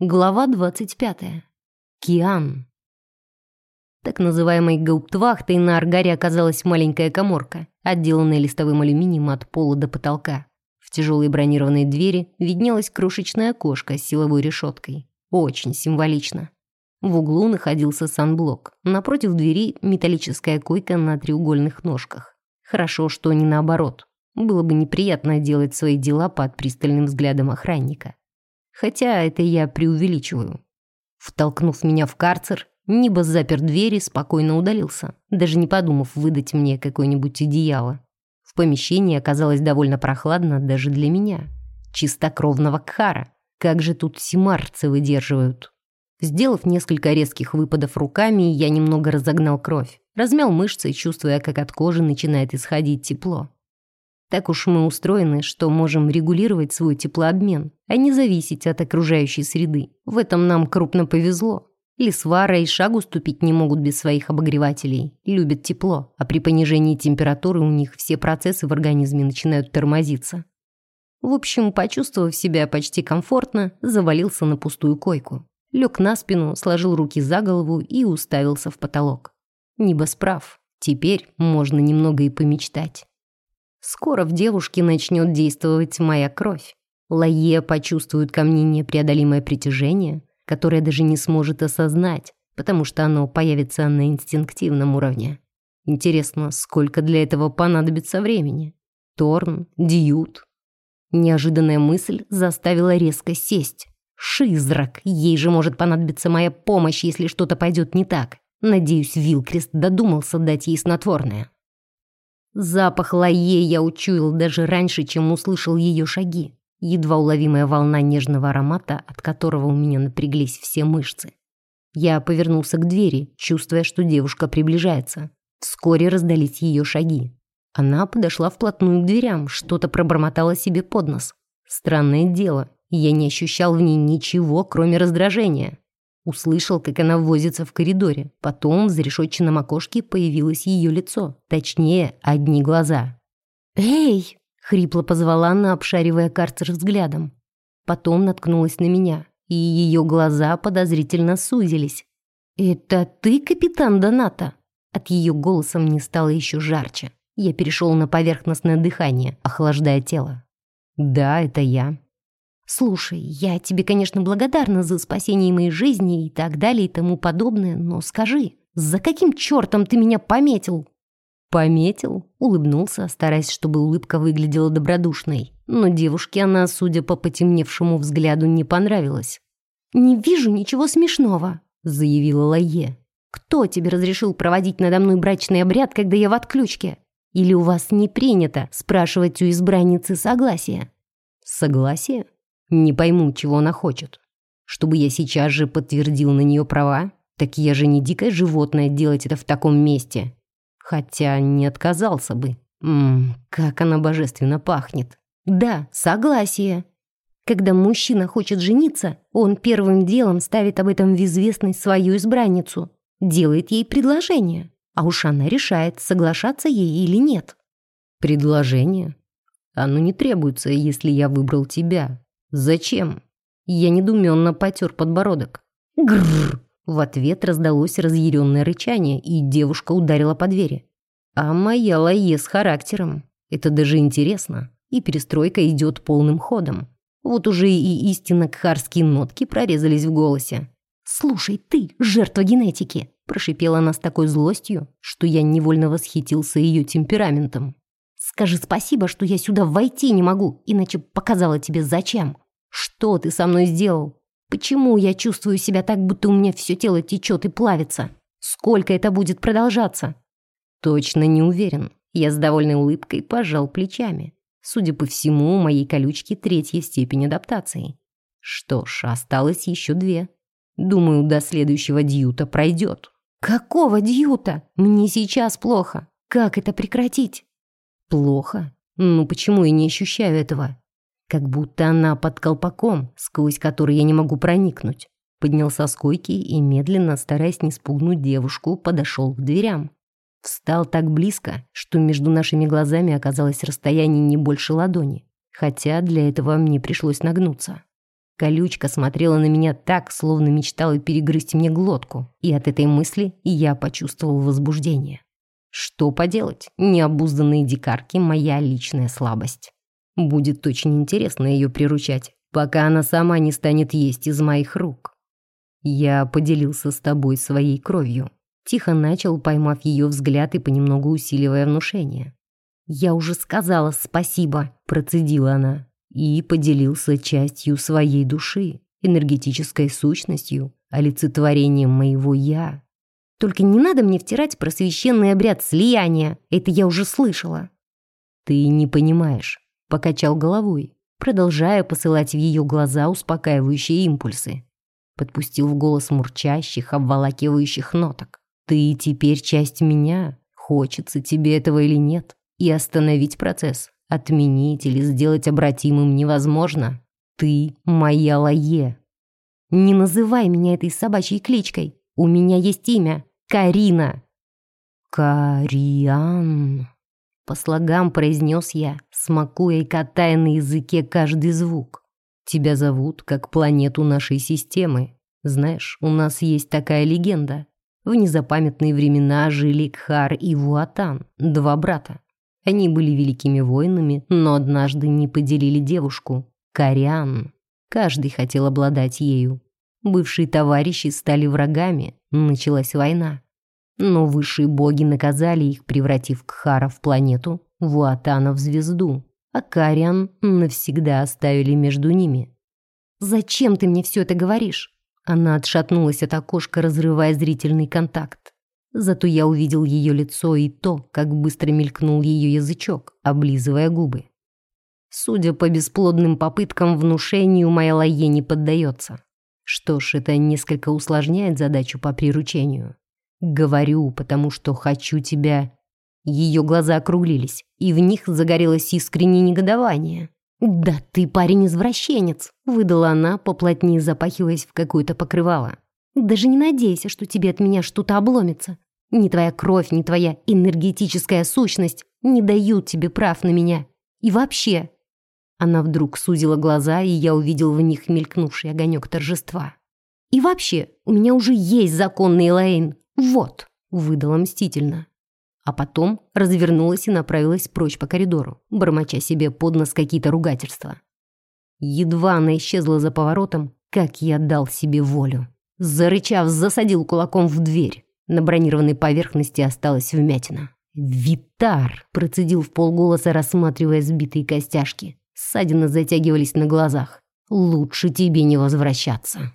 Глава 25. Киан. Так называемой гауптвахтой на Аргаре оказалась маленькая коморка, отделанная листовым алюминием от пола до потолка. В тяжелой бронированной двери виднелось крошечное окошко с силовой решеткой. Очень символично. В углу находился санблок. Напротив двери металлическая койка на треугольных ножках. Хорошо, что не наоборот. Было бы неприятно делать свои дела под пристальным взглядом охранника. Хотя это я преувеличиваю. Втолкнув меня в карцер, Нибас запер двери спокойно удалился, даже не подумав выдать мне какое-нибудь одеяло. В помещении оказалось довольно прохладно даже для меня. Чистокровного кхара. Как же тут симарцы выдерживают. Сделав несколько резких выпадов руками, я немного разогнал кровь. Размял мышцы, чувствуя, как от кожи начинает исходить тепло. Так уж мы устроены, что можем регулировать свой теплообмен, а не зависеть от окружающей среды. В этом нам крупно повезло. Лисвара и шагу ступить не могут без своих обогревателей. Любят тепло, а при понижении температуры у них все процессы в организме начинают тормозиться. В общем, почувствовав себя почти комфортно, завалился на пустую койку. Лег на спину, сложил руки за голову и уставился в потолок. Небо справ. Теперь можно немного и помечтать. Скоро в девушке начнет действовать моя кровь. Лае почувствует ко мне непреодолимое притяжение, которое даже не сможет осознать, потому что оно появится на инстинктивном уровне. Интересно, сколько для этого понадобится времени? Торн, Дьют. Неожиданная мысль заставила резко сесть. Шизрак, ей же может понадобиться моя помощь, если что-то пойдет не так. Надеюсь, Вилкрест додумался дать ей снотворное. Запах лае я учуял даже раньше, чем услышал ее шаги. Едва уловимая волна нежного аромата, от которого у меня напряглись все мышцы. Я повернулся к двери, чувствуя, что девушка приближается. Вскоре раздались ее шаги. Она подошла вплотную к дверям, что-то пробормотала себе под нос. Странное дело, я не ощущал в ней ничего, кроме раздражения. Услышал, как она возится в коридоре. Потом в зарешетченном окошке появилось ее лицо. Точнее, одни глаза. «Эй!» — хрипло позвала она, обшаривая карцер взглядом. Потом наткнулась на меня, и ее глаза подозрительно сузились. «Это ты, капитан Доната?» От ее голоса мне стало еще жарче. Я перешел на поверхностное дыхание, охлаждая тело. «Да, это я», «Слушай, я тебе, конечно, благодарна за спасение моей жизни и так далее и тому подобное, но скажи, за каким чертом ты меня пометил?» «Пометил?» — улыбнулся, стараясь, чтобы улыбка выглядела добродушной. Но девушке она, судя по потемневшему взгляду, не понравилась. «Не вижу ничего смешного», — заявила Лае. «Кто тебе разрешил проводить надо мной брачный обряд, когда я в отключке? Или у вас не принято спрашивать у избранницы согласия?» «Согласие?» Не пойму, чего она хочет. Чтобы я сейчас же подтвердил на нее права? Так я же не дикое животное делать это в таком месте. Хотя не отказался бы. Ммм, как она божественно пахнет. Да, согласие. Когда мужчина хочет жениться, он первым делом ставит об этом в известность свою избранницу, делает ей предложение, а уж она решает, соглашаться ей или нет. Предложение? Оно не требуется, если я выбрал тебя. «Зачем?» Я недуменно потер подбородок. «Грррр!» В ответ раздалось разъяренное рычание, и девушка ударила по двери. А моя лае с характером. Это даже интересно. И перестройка идет полным ходом. Вот уже и истинно кхарские нотки прорезались в голосе. «Слушай, ты, жертва генетики!» Прошипела она с такой злостью, что я невольно восхитился ее темпераментом. Скажи спасибо, что я сюда войти не могу, иначе показала тебе зачем. Что ты со мной сделал? Почему я чувствую себя так, будто у меня все тело течет и плавится? Сколько это будет продолжаться? Точно не уверен. Я с довольной улыбкой пожал плечами. Судя по всему, у моей колючки третья степень адаптации. Что ж, осталось еще две. Думаю, до следующего дьюта пройдет. Какого дьюта? Мне сейчас плохо. Как это прекратить? Плохо? Ну почему я не ощущаю этого? Как будто она под колпаком, сквозь который я не могу проникнуть. Поднялся с койки и, медленно, стараясь не спугнуть девушку, подошел к дверям. Встал так близко, что между нашими глазами оказалось расстояние не больше ладони, хотя для этого мне пришлось нагнуться. Колючка смотрела на меня так, словно мечтала перегрызть мне глотку, и от этой мысли я почувствовал возбуждение. Что поделать, необузданные дикарки – моя личная слабость. Будет очень интересно ее приручать, пока она сама не станет есть из моих рук. Я поделился с тобой своей кровью. Тихо начал, поймав ее взгляд и понемногу усиливая внушение. «Я уже сказала спасибо», – процедила она, и поделился частью своей души, энергетической сущностью, олицетворением моего «я». Только не надо мне втирать про священный обряд слияния, это я уже слышала. «Ты не понимаешь», – покачал головой, продолжая посылать в ее глаза успокаивающие импульсы. Подпустил в голос мурчащих, обволакивающих ноток. «Ты теперь часть меня, хочется тебе этого или нет, и остановить процесс, отменить или сделать обратимым невозможно. Ты моя Лае». «Не называй меня этой собачьей кличкой, у меня есть имя, Карина!» «Кариан!» По слогам произнес я, смакуя и катая на языке каждый звук. «Тебя зовут как планету нашей системы. Знаешь, у нас есть такая легенда. В незапамятные времена жили Кхар и Вуатан, два брата. Они были великими воинами, но однажды не поделили девушку, Кариан. Каждый хотел обладать ею. Бывшие товарищи стали врагами, началась война. Но высшие боги наказали их, превратив Кхара в планету, Вуатана в звезду, а Кариан навсегда оставили между ними. «Зачем ты мне все это говоришь?» Она отшатнулась от окошка, разрывая зрительный контакт. Зато я увидел ее лицо и то, как быстро мелькнул ее язычок, облизывая губы. Судя по бесплодным попыткам внушению, моя Лае не поддается. Что ж, это несколько усложняет задачу по приручению. Говорю, потому что хочу тебя. Ее глаза округлились, и в них загорелось искреннее негодование. «Да ты парень-извращенец!» — выдала она, поплотнее запахиваясь в какое-то покрывало. «Даже не надейся, что тебе от меня что-то обломится. Ни твоя кровь, ни твоя энергетическая сущность не дают тебе прав на меня. И вообще, она вдруг сузила глаза, и я увидел в них мелькнувший огонек торжества. «И вообще, у меня уже есть законный Элэйн. Вот!» — выдала мстительно. А потом развернулась и направилась прочь по коридору, бормоча себе под нос какие-то ругательства. Едва она исчезла за поворотом, как я дал себе волю. Зарычав, засадил кулаком в дверь. На бронированной поверхности осталась вмятина. «Витар!» – процедил в полголоса, рассматривая сбитые костяшки. Ссадины затягивались на глазах. «Лучше тебе не возвращаться».